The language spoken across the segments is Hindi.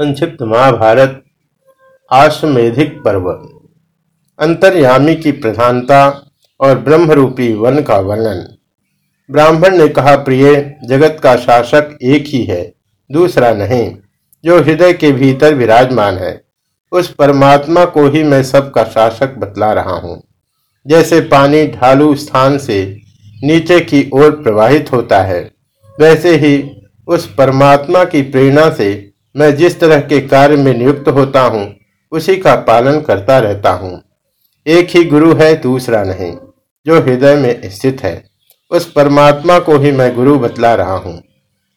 संक्षिप्त महाभारत आश्वेधिक पर्व। अंतर्यामी की प्रधानता और ब्रह्मरूपी वन का वर्णन। ब्राह्मण ने कहा, प्रिय, जगत का शासक एक ही है, दूसरा नहीं, जो हृदय के भीतर विराजमान है। उस परमात्मा को ही मैं सबका शासक बतला रहा हूँ। जैसे पानी ढालू स्थान से नीचे की ओर प्रवाहित होता है, वैसे ही उस परमात्मा की प्रेरणा से मैं जिस तरह के कार्य में नियुक्त होता हूँ, उसी का पालन करता रहता हूँ। एक ही गुरु है, दूसरा नहीं। जो हृदय में स्थित है, उस परमात्मा को ही मैं गुरु बतला रहा हूँ।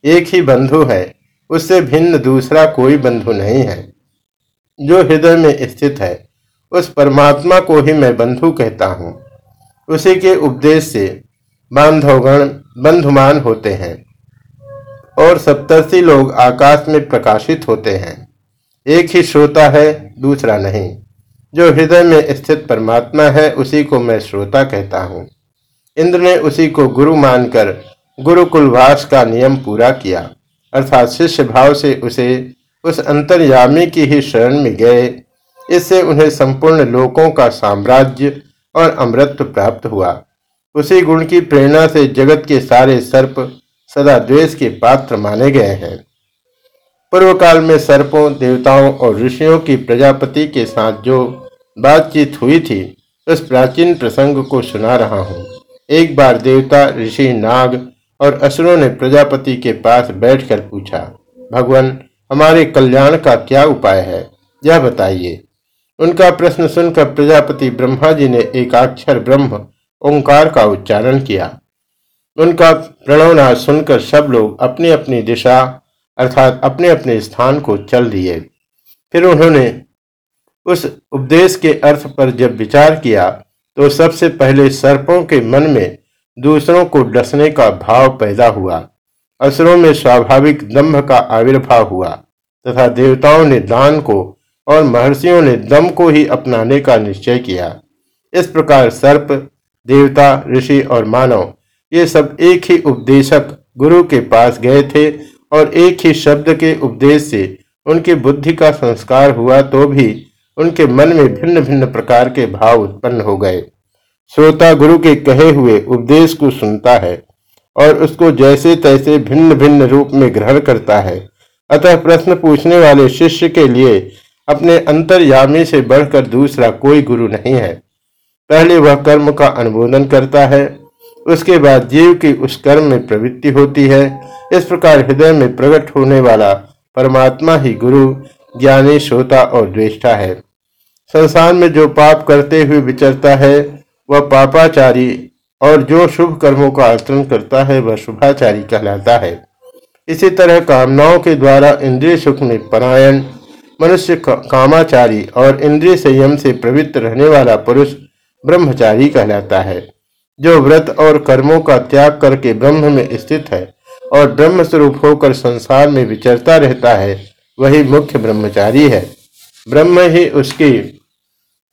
एक ही बंधु है, उससे भिन्न दूसरा कोई बंधु नहीं है। जो हृदय में स्थित है, उस परमात्मा को ही मैं बंधु कहता हूँ। उसी के उपदेश से बांधवगण बंधुमान होते हैं। और सप्तर्षि लोग आकाश में प्रकाशित होते हैं। एक ही श्रोता है, दूसरा नहीं। जो हृदय में स्थित परमात्मा है, उसी को मैं श्रोता कहता हूँ। इंद्र ने उसी को गुरु मानकर गुरुकुलवास का नियम पूरा किया। अर्थात शिष्य भाव से उसे उस अंतर्यामी की ही शरण में गए। इससे उन्हें संपूर्ण लोकों का साम्राज्य और अमृत प्राप्त हुआ। उसी गुण की प्रेरणा से जगत के सारे सर्प सदा द्वेष के पात्र माने गए हैं। पूर्व काल में सर्पों, देवताओं और ऋषियों की प्रजापति के साथ जो बातचीत हुई थी, उस प्राचीन प्रसंग को सुना रहा हूँ। एक बार देवता, ऋषि, नाग और असुरों ने प्रजापति के पास बैठकर पूछा, भगवान, हमारे कल्याण का क्या उपाय है? यह बताइए। उनका प्रश्न सुनकर प्रजापति ब्रह्मा जी ने एकाक्षर ब्रह्म ओंकार का उच्चारण किया। उनका प्रणवनाद सुनकर सब लोग अपनी अपनी दिशा अर्थात अपने अपने स्थान को चल दिए। फिर उन्होंने उस उपदेश के अर्थ पर जब विचार किया तो सबसे पहले सर्पों के मन में दूसरों को डसने का भाव पैदा हुआ। असुरों में स्वाभाविक दम्भ का आविर्भाव हुआ, तथा देवताओं ने दान को और महर्षियों ने दम को ही अपनाने का निश्चय किया। इस प्रकार सर्प, देवता, ऋषि और मानव ये सब एक ही उपदेशक गुरु के पास गए थे और एक ही शब्द के उपदेश से उनकी बुद्धि का संस्कार हुआ तो भी उनके मन में भिन्न भिन्न प्रकार के भाव उत्पन्न हो गए। श्रोता गुरु के कहे हुए उपदेश को सुनता है और उसको जैसे तैसे भिन्न भिन्न रूप में ग्रहण करता है। अतः प्रश्न पूछने वाले शिष्य के लिए अपने अंतर्यामी से बढ़कर दूसरा कोई गुरु नहीं है। पहले वह कर्म का अनुमोदन करता है उसके बाद जीव की उस कर्म में प्रवृत्ति होती है। इस प्रकार हृदय में प्रकट होने वाला परमात्मा ही गुरु, ज्ञानी, श्रोता और द्वेष्टा है। संसार में जो पाप करते हुए विचरता है, वह पापाचारी और जो शुभ कर्मों का आचरण करता है, वह शुभाचारी कहलाता है। इसी तरह कामनाओं के द्वारा इंद्रिय सुख में परायण, मनुष्य कामाचारी और इंद्रिय संयम से प्रवृत्त रहने वाला पुरुष ब्रह्मचारी कहलाता है। जो व्रत और कर्मों का त्याग करके ब्रह्म में स्थित है और ब्रह्म स्वरूप होकर संसार में विचरता रहता है, वही मुख्य ब्रह्मचारी है। ब्रह्म ही उसकी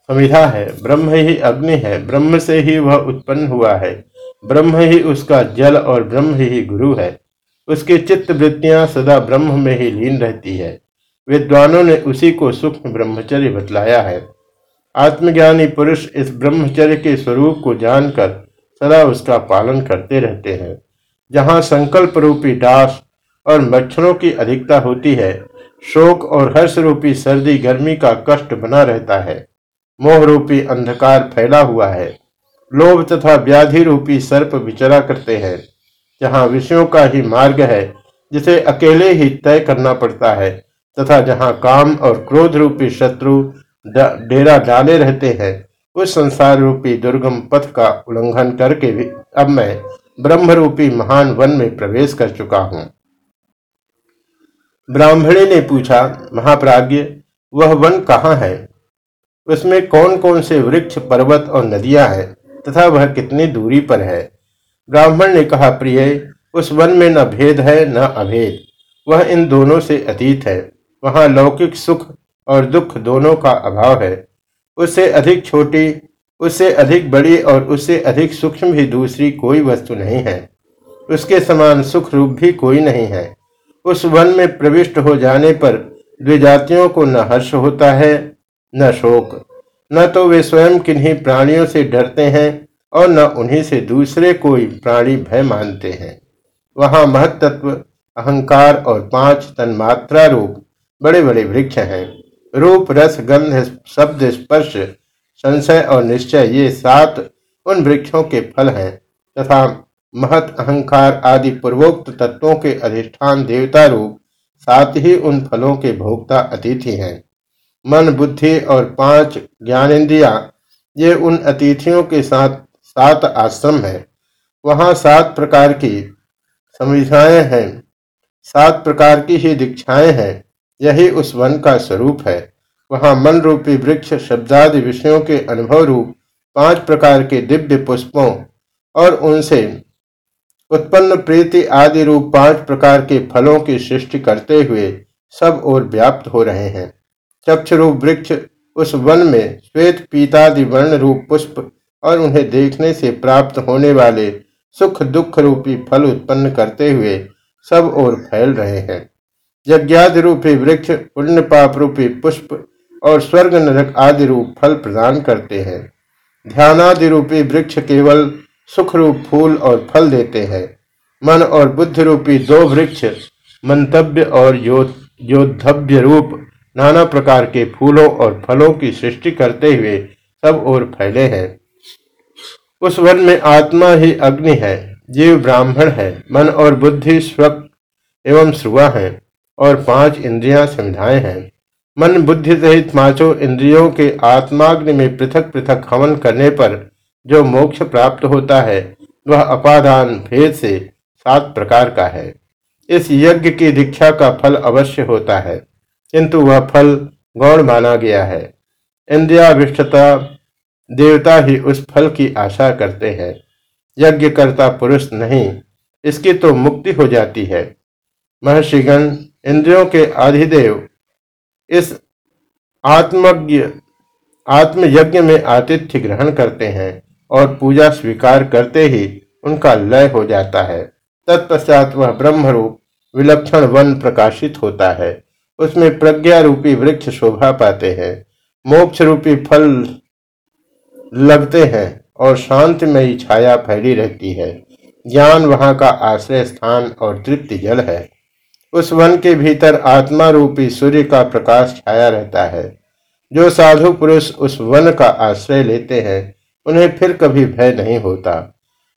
समिधा है, ब्रह्म ही अग्नि है, ब्रह्म से ही वह उत्पन्न हुआ है, ब्रह्म ही उसका जल और ब्रह्म ही गुरु है। उसकी चित्त वृत्तियाँ सदा ब्रह्म में ही लीन रहती है। विद्वानों ने उसी को सूक्ष्म ब्रह्मचर्य बतलाया है। आत्मज्ञानी पुरुष इस ब्रह्मचर्य के स्वरूप को जानकर सदा उसका पालन करते रहते हैं। जहाँ संकल्प रूपी डास और मच्छरों की अधिकता होती है, शोक और हर्ष रूपी सर्दी गर्मी का कष्ट बना रहता है। मोह रूपी अंधकार फैला हुआ है। लोभ तथा व्याधि रूपी सर्प विचरा करते हैं। जहाँ विषयों का ही मार्ग है, जिसे अकेले ही तय करना पड़ता है, तथा जहाँ काम और क्रोध रूपी शत्रु डेरा डाले रहते हैं। उस संसार रूपी दुर्गम पथ का उल्लंघन करके भी अब मैं ब्रह्म रूपी महान वन में प्रवेश कर चुका हूँ। ब्राह्मणी ने पूछा महाप्राज्य वह वन कहाँ है? उसमें कौन कौन से वृक्ष, पर्वत और नदियाँ हैं, तथा वह कितनी दूरी पर है? ब्राह्मण ने कहा, प्रिय, उस वन में न भेद है, न अभेद। वह इन दोनों से अतीत है। वहाँ लौकिक सुख और दुख दोनों का अभाव है। उससे अधिक छोटी, उससे अधिक बड़ी और उससे अधिक सूक्ष्म भी दूसरी कोई वस्तु नहीं है। उसके समान सुख रूप भी कोई नहीं है। उस वन में प्रविष्ट हो जाने पर द्विजातियों को न हर्ष होता है, न शोक। न तो वे स्वयं किन्हीं प्राणियों से डरते हैं और न उन्हीं से दूसरे कोई प्राणी भय मानते हैं। वहाँ महत्त्व अहंकार और पाँच तन्मात्रा रूप बड़े बड़े वृक्ष हैं। रूप, रस, गंध, शब्द, स्पर्श, संशय और निश्चय, ये सात उन वृक्षों के फल हैं, तथा महत, अहंकार आदि पूर्वोक्त तत्वों के अधिष्ठान देवता रूप साथ ही उन फलों के भोक्ता अतिथि हैं। मन, बुद्धि और पाँच ज्ञानेन्द्रिया, ये उन अतिथियों के साथ सात आश्रम है। वहाँ सात प्रकार की संविधाएँ हैं, सात प्रकार की ही दीक्षाएँ हैं। यही उस वन का स्वरूप है। वहाँ मन रूपी वृक्ष, शब्दादि विषयों के अनुभव रूप, पाँच प्रकार के दिव्य पुष्पों और उनसे उत्पन्न प्रीति आदि रूप पाँच प्रकार के फलों की सृष्टि करते हुए सब ओर व्याप्त हो रहे हैं। चक्षरूप वृक्ष उस वन में श्वेत पीतादि वर्ण रूप पुष्प और उन्हें देखने से प्राप्त होने वाले सुख दुख रूपी फल उत्पन्न करते हुए सब ओर फैल रहे हैं। यज्ञादि रूपी वृक्ष पुण्य पाप रूपी पुष्प और स्वर्ग नरक आदि रूप फल प्रदान करते हैं। ध्यानादि रूपी वृक्ष केवल सुख रूप फूल और फल देते हैं। मन और बुद्ध रूपी दो वृक्ष, मंतव्य और योद्धव्य रूप नाना प्रकार के फूलों और फलों की सृष्टि करते हुए सब ओर फैले हैं। उस वन में आत्मा ही अग्नि है, जीव ब्राह्मण है, मन और बुद्धि स्वक एवं श्रुआ है। और पाँच इंद्रियाँ संविधाएँ हैं। मन बुद्धि सहित पाँचों इंद्रियों के आत्माग्नि में पृथक पृथक हवन करने पर जो मोक्ष प्राप्त होता है, वह अपादान भेद से सात प्रकार का है। इस यज्ञ की दीक्षा का फल अवश्य होता है, किंतु वह फल गौण माना गया है। इंद्रियाविष्टता देवता ही उस फल की आशा करते हैं। यज्ञ करता पुरुष नहीं, इसकी तो मुक्ति हो जाती है। महर्षिगण इंद्रियों के अधिदेव इस आत्मज्ञ, आत्मयज्ञ में आतिथ्य ग्रहण करते हैं और पूजा स्वीकार करते ही उनका लय हो जाता है। तत्पश्चात वह ब्रह्मरूप विलक्षण वन प्रकाशित होता है। उसमें प्रज्ञा रूपी वृक्ष शोभा पाते हैं। मोक्ष रूपी फल लगते हैं और शांतिमयी छाया फैली रहती है। ज्ञान वहाँ का आश्रय स्थान और तृप्ति जल है। उस वन के भीतर आत्मा रूपी सूर्य का प्रकाश छाया रहता है। जो साधु पुरुष उस वन का आश्रय लेते हैं, उन्हें फिर कभी भय नहीं होता।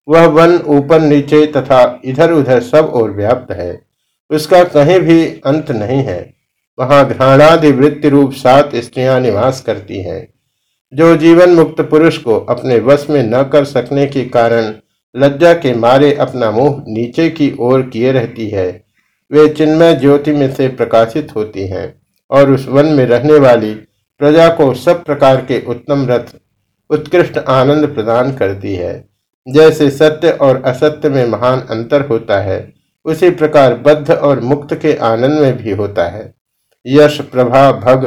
वह वन ऊपर नीचे तथा इधर उधर सब ओर व्याप्त है। उसका कहीं भी अंत नहीं है। वहाँ घ्राणादि वृत्ति रूप सात स्त्रियाँ निवास करती हैं। जो जीवन मुक्त पुरुष को अपने वश में न कर सकने के कारण लज्जा के मारे अपना मुँह नीचे की ओर किए रहती है वे चिन्मय ज्योति में से प्रकाशित होती हैं और उस वन में रहने वाली प्रजा को सब प्रकार के उत्तम रथ, उत्कृष्ट आनंद प्रदान करती है। जैसे सत्य और असत्य में महान अंतर होता है, उसी प्रकार बद्ध और मुक्त के आनंद में भी होता है। यश, प्रभा, भग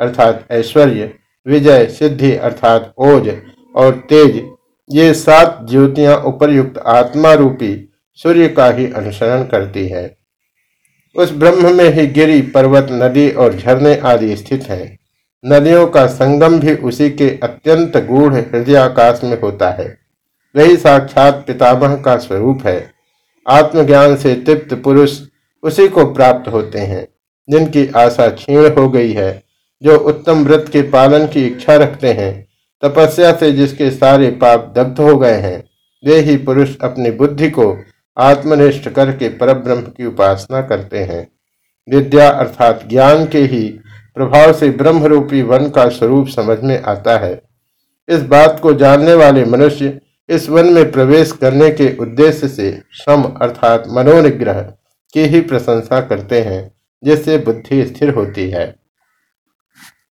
अर्थात ऐश्वर्य, विजय, सिद्धि अर्थात ओज और तेज, ये सात ज्योतियाँ उपरयुक्त आत्मा रूपी सूर्य का ही अनुसरण करती है। उस ब्रह्म में ही गिरी पर्वत, नदी और झरने आदि स्थित हैं। नदियों का संगम भी उसी के अत्यंत गूढ़ हृदयाकाश में होता है। वही साक्षात पितामह का स्वरूप है। आत्मज्ञान से तृप्त पुरुष उसी को प्राप्त होते हैं, जिनकी आशा क्षीण हो गई है, जो उत्तम व्रत के पालन की इच्छा रखते हैं। तपस्या से जिसके सारे पाप दग्ध हो गए हैं, वे ही पुरुष अपनी बुद्धि को आत्मनिष्ठ करके परब्रह्म की उपासना करते हैं। विद्या अर्थात ज्ञान के ही प्रभाव से ब्रह्म रूपी वन का स्वरूप समझ में आता है। इस बात को जानने वाले मनुष्य इस वन में प्रवेश करने के उद्देश्य से श्रम अर्थात मनोनिग्रह की ही प्रशंसा करते हैं, जिससे बुद्धि स्थिर होती है।